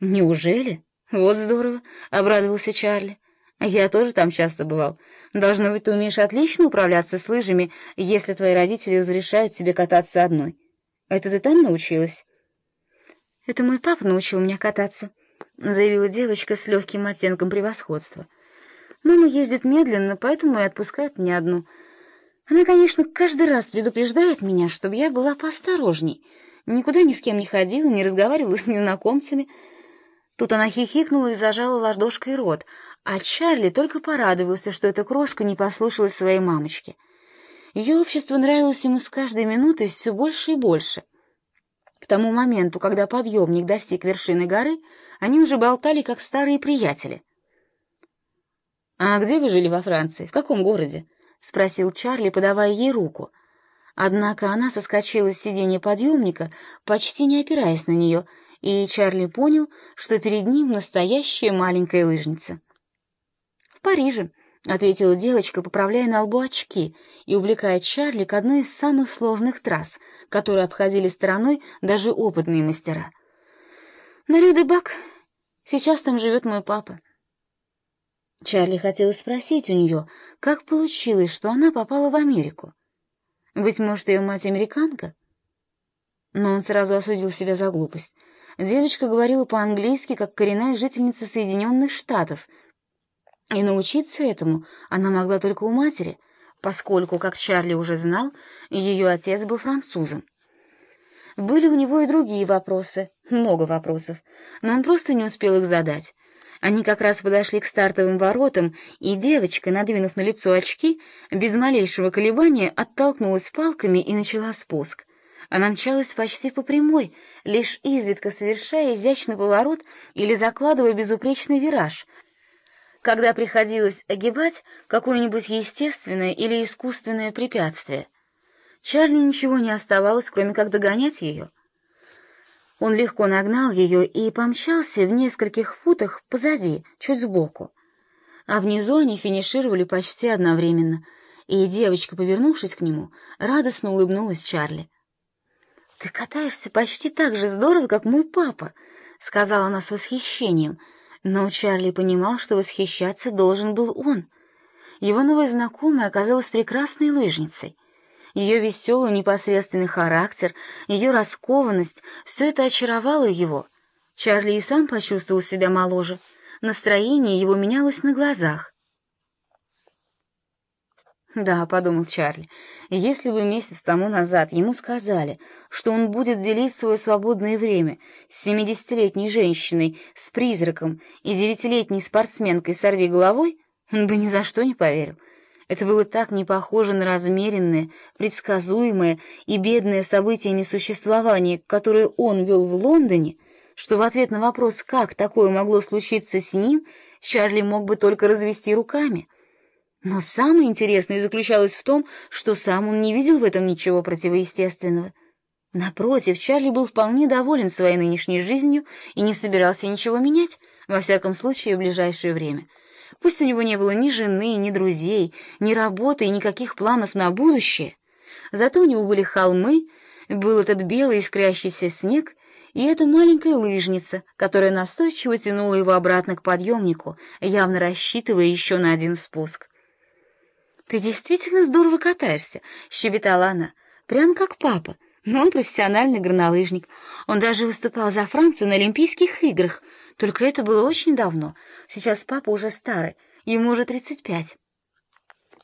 Неужели? Вот здорово, обрадовался Чарли. Я тоже там часто бывал. Должно быть, ты умеешь отлично управляться с лыжами, если твои родители разрешают тебе кататься одной. Это ты там научилась? Это мой папа научил меня кататься, заявила девочка с легким оттенком превосходства. Мама ездит медленно, поэтому и отпускает меня одну. Она, конечно, каждый раз предупреждает меня, чтобы я была поосторожней. Никуда ни с кем не ходила, не разговаривала с незнакомцами. Тут она хихикнула и зажала ладошкой рот, а Чарли только порадовался, что эта крошка не послушалась своей мамочки. Ее общество нравилось ему с каждой минутой все больше и больше. К тому моменту, когда подъемник достиг вершины горы, они уже болтали, как старые приятели. «А где вы жили во Франции? В каком городе?» — спросил Чарли, подавая ей руку. Однако она соскочила с сиденья подъемника, почти не опираясь на нее, и Чарли понял, что перед ним настоящая маленькая лыжница. «В Париже», — ответила девочка, поправляя на лбу очки и увлекая Чарли к одной из самых сложных трасс, которые обходили стороной даже опытные мастера. «На Рю-де-Бак. Сейчас там живет мой папа». Чарли хотел спросить у нее, как получилось, что она попала в Америку. Быть может, ее мать американка? Но он сразу осудил себя за глупость. Девочка говорила по-английски, как коренная жительница Соединенных Штатов — и научиться этому она могла только у матери, поскольку, как Чарли уже знал, ее отец был французом. Были у него и другие вопросы, много вопросов, но он просто не успел их задать. Они как раз подошли к стартовым воротам, и девочка, надвинув на лицо очки, без малейшего колебания оттолкнулась палками и начала спуск. Она мчалась почти по прямой, лишь изредка совершая изящный поворот или закладывая безупречный вираж — когда приходилось огибать какое-нибудь естественное или искусственное препятствие. Чарли ничего не оставалось, кроме как догонять ее. Он легко нагнал ее и помчался в нескольких футах позади, чуть сбоку. А внизу они финишировали почти одновременно, и девочка, повернувшись к нему, радостно улыбнулась Чарли. «Ты катаешься почти так же здорово, как мой папа», — сказала она с восхищением — но Чарли понимал, что восхищаться должен был он. Его новая знакомая оказалась прекрасной лыжницей. Ее веселый непосредственный характер, ее раскованность — все это очаровало его. Чарли и сам почувствовал себя моложе. Настроение его менялось на глазах. «Да», — подумал Чарли, — «если бы месяц тому назад ему сказали, что он будет делить свое свободное время с семидесятилетней женщиной, с призраком и девятилетней спортсменкой сорви головой, он бы ни за что не поверил. Это было так не похоже на размеренное, предсказуемое и бедное событиями существование, которое он вел в Лондоне, что в ответ на вопрос, как такое могло случиться с ним, Чарли мог бы только развести руками». Но самое интересное заключалось в том, что сам он не видел в этом ничего противоестественного. Напротив, Чарли был вполне доволен своей нынешней жизнью и не собирался ничего менять, во всяком случае, в ближайшее время. Пусть у него не было ни жены, ни друзей, ни работы и никаких планов на будущее, зато у него были холмы, был этот белый искрящийся снег и эта маленькая лыжница, которая настойчиво тянула его обратно к подъемнику, явно рассчитывая еще на один спуск. «Ты действительно здорово катаешься», — щебетала она, — «прям как папа. Но он профессиональный горнолыжник. Он даже выступал за Францию на Олимпийских играх. Только это было очень давно. Сейчас папа уже старый, ему уже тридцать пять».